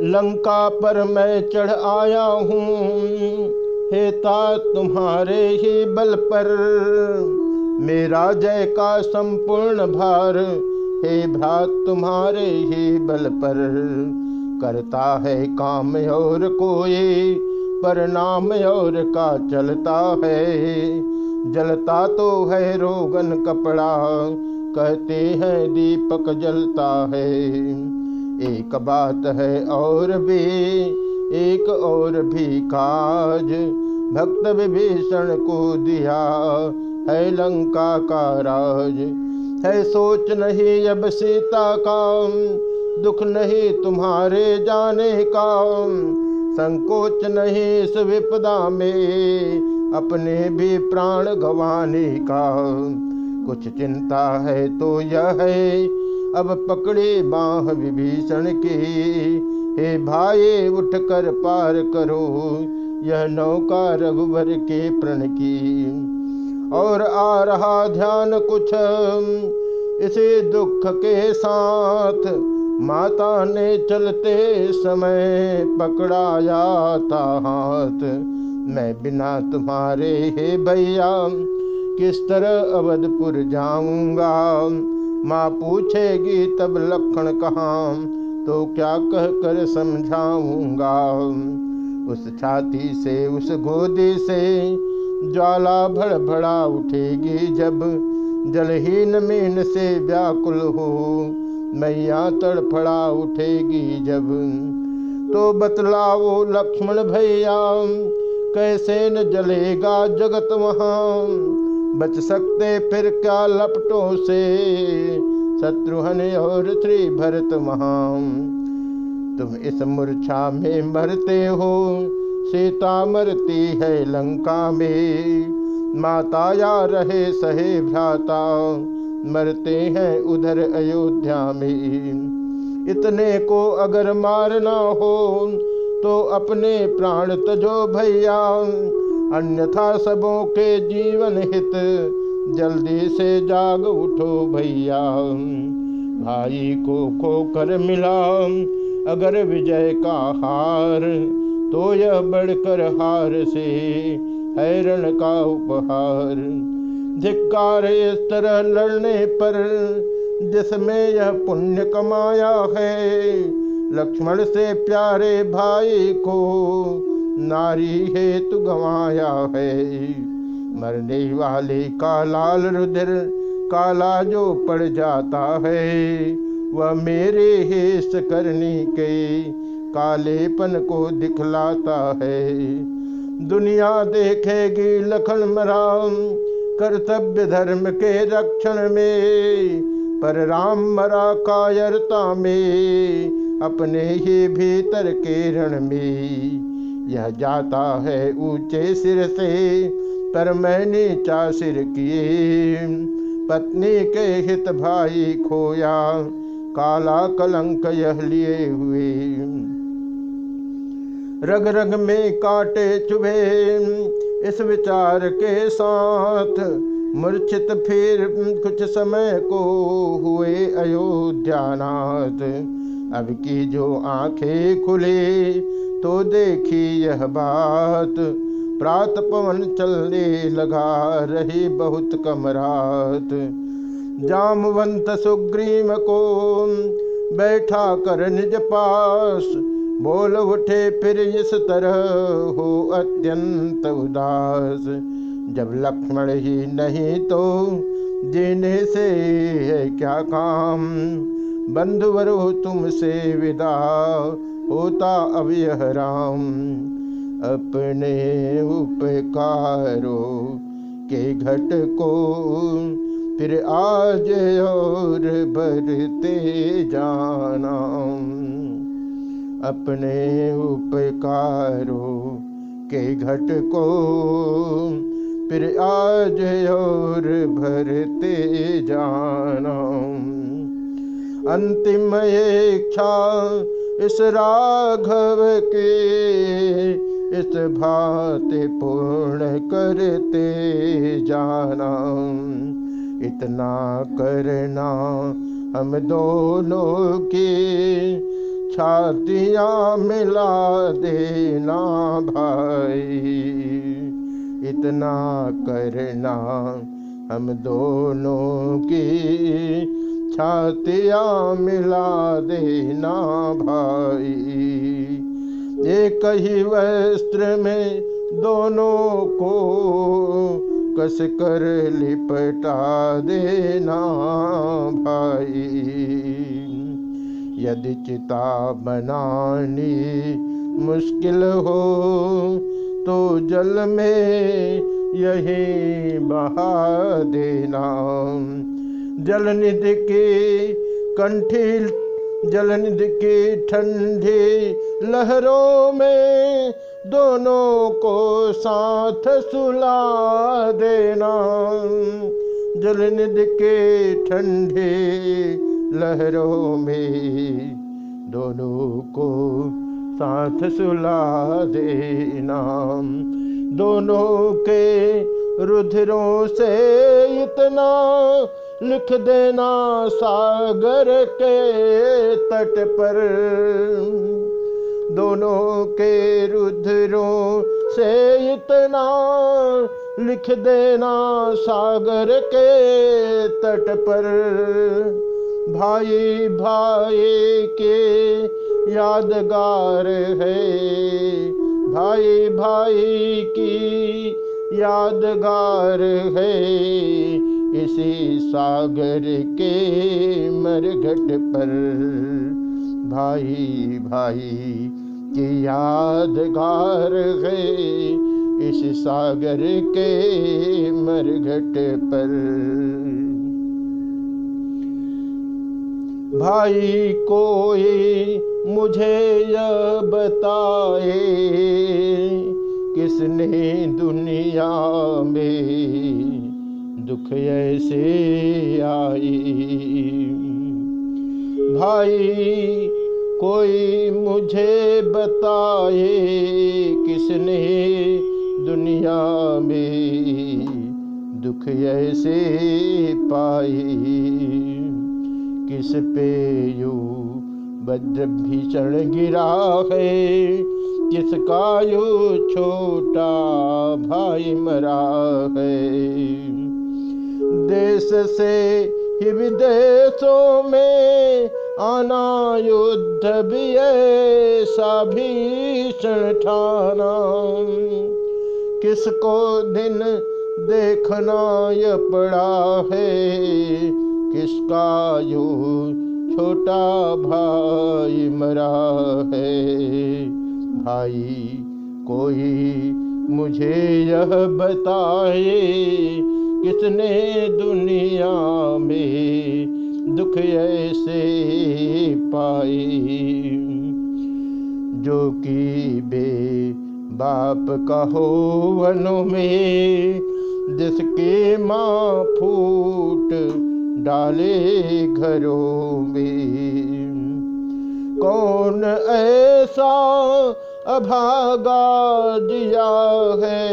लंका पर मैं चढ़ आया हूँ। हेता तुम्हारे ही बल पर मेरा जय का संपूर्ण भार। हे भ्रात, तुम्हारे ही बल पर करता है काम और कोई पर नाम और का चलता है। जलता तो है रोगन कपड़ा, कहते हैं दीपक जलता है। एक बात है और भी, एक और भी काज। भक्त विभीषण को दिया है लंका का राज। है सोच नहीं अब सीता का दुख नहीं तुम्हारे जाने का। संकोच नहीं इस विपदा में, अपने भी प्राण गवाने का। कुछ चिंता है तो यह है अब पकड़े बाह विभीषण की। हे भाई, उठकर पार करो। यह नौका रघुवर के प्रण की। और आ रहा ध्यान कुछ इसे दुख के साथ। माता ने चलते समय पकड़ाया था हाथ मैं बिना तुम्हारे, हे भैया, किस तरह अवधपुर जाऊँगा? माँ पूछेगी तब लक्षण कहाँ? तो क्या कह कर समझाऊँगा? उस छाती से, उस गोदी से ज्वाला भड़भड़ा उठेगी जब जलहीन मीन से व्याकुल हो। मैया तड़फड़ा उठेगी जब। तो बतलाओ लक्ष्मण भैया, कैसे न जलेगा जगत वहाँ? बच सकते फिर क्या लपटों से? शत्रुघ्न और श्री भरत वहाँ तुम इस मूर्छा में मरते हो। सीता मरती है लंका में, माता या रहे सहे भ्राता, मरते हैं उधर अयोध्या में। इतने को अगर मारना हो तो अपने प्राण तजो भैया अन्यथा सबों के जीवन हित। जल्दी से जाग उठो भैया। भाई को खो कर मिला अगर विजय का हार तो यह बढ़कर हार से हैरण का उपहार। धिक्कार इस तरह लड़ने पर जिसमें यह पुण्य कमाया है, लक्ष्मण से प्यारे भाई को नारी हेतु गवाया है। मरने वाले का लाल रुधिर, काला जो पड़ जाता है, वह मेरे हेस करने के कालेपन को दिखलाता है। दुनिया देखेगी लखन मराम, कर्तव्य धर्म के रक्षण में, पर राम मरा कायरता में, अपने ही भीतर के रण में। यह जाता है ऊँचे सिर से, पर मैंने चा सिर किए। पत्नी के हित भाई खोया, काला कलंक यह लिए हुए। रग रग में काटे चुभे, इस विचार के साथ मूर्छित फिर कुछ समय को हुए अयोध्यानाथ अब की जो आँखें खुले तो देखी यह बात। प्रात पवन चलने लगा रही बहुत कम रात। जामवंत सुग्रीम को बैठा कर निज पास, बोल उठे फिर इस तरह हो अत्यंत उदास। जब लक्ष्मण ही नहीं तो जीने से है क्या काम? बंधुवरो तुमसे विदा। होता अब राम अपने उपकारों के घट को फिर आज और भरते जाना अपने उपकारों के घट को फिर आज और भरते जाना अंतिम इच्छा इस राघव के इस भात पूर्ण करते जाना। इतना करना हम दोनों की छातियाँ मिला देना भाई। इतना करना हम दोनों की छातियाँ मिला देना भाई। एक ही वस्त्र में दोनों को कस कर लिपटा देना भाई। यदि चिता बनानी मुश्किल हो तो जल में यही बहा देना। जल निधि की कंठी जल निधि की ठंडी, लहरों में दोनों को साथ सुला देना। जलनिधि के ठंडे, लहरों में दोनों को साथ सुला देना। दोनों के रुधिरों से इतना लिख देना सागर के तट पर। दोनों के रुद्रों से इतना लिख देना सागर के तट पर। भाई भाई के यादगार है। भाई भाई की यादगार है। इसी सागर के मरघट पर भाई भाई की यादगार है। इस सागर के मरघट पर भाई कोई मुझे यह बताए, किसने दुनिया में दुख ऐसे आई। भाई, कोई मुझे बताए किसने दुनिया में दुख ऐसे पाई किस पे यू वज्र भीषण गिरा है? किसका यू छोटा भाई मरा है? देश से ही विदेशों में आना युद्ध भी ऐसा भीषण ठाना। किसको दिन देखना ये पड़ा है? किसका यू छोटा भाई मरा है? भाई, कोई मुझे यह बताए किसने दुनिया में दुख ऐसे पाए, जो कि बे बाप का हो वनों में, जिसके माँ फूट डाले घरों में। कौन ऐसा अभागा दिया है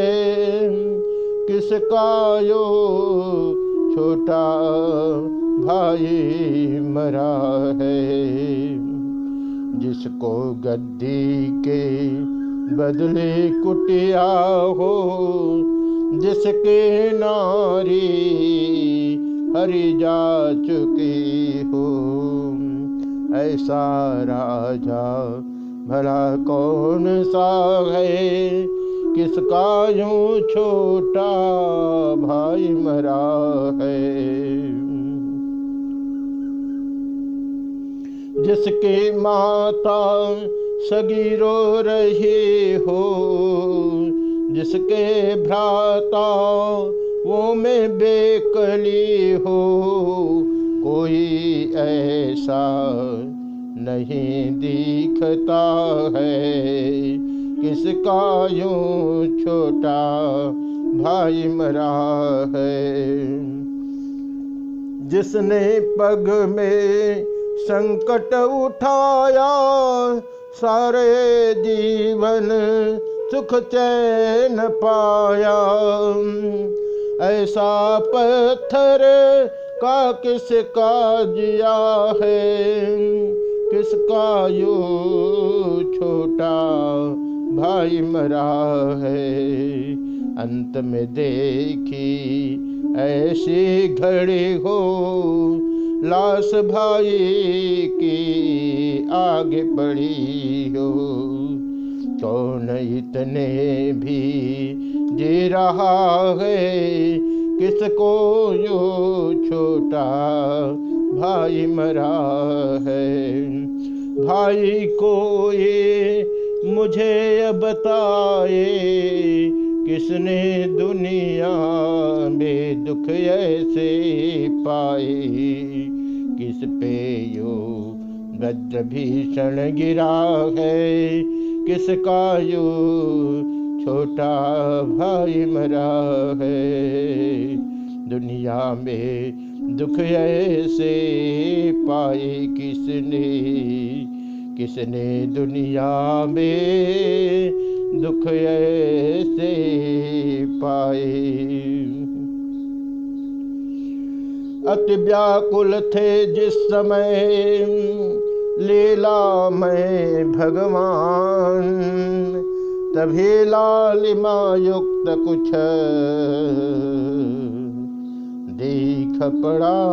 किसका यो छोटा भाई मरा है? जिसको गद्दी के बदले कुटिया हो, जिसके नारी हरी जा चुकी हो। ऐसा राजा भला कौन सा है? किसका यूँ छोटा भाई मरा है? जिसके माता सगी रो रही हो, जिसके भ्राता वो में बेकली हो, कोई ऐसा नहीं दिखता है। किसका यूँ छोटा भाई मरा है? जिसने पग में संकट उठाया, सारे जीवन सुख चैन पाया। ऐसा पत्थर का किसका जिया है? किसका यो छोटा भाई मरा है, अंत में देखी ऐसी घड़ी हो, लाश भाई की आगे पड़ी हो। कौन इतने भी जी रहा है, किसको यो छोटा भाई मरा है? भाई को ये मुझे बताए, किसने दुनिया में दुख ऐसे पाए? किस पे यो गद्र भीषण गिरा है? किसका यो छोटा भाई मरा है? दुनिया में दुख ऐसे पाए, किसने किसने दुनिया में दुख ऐसे पाए? अति व्याकुल थे जिस समय, लीला में भगवान। तभी लालिमा युक्त कुछ दीख पड़ा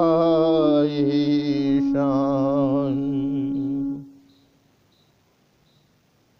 शान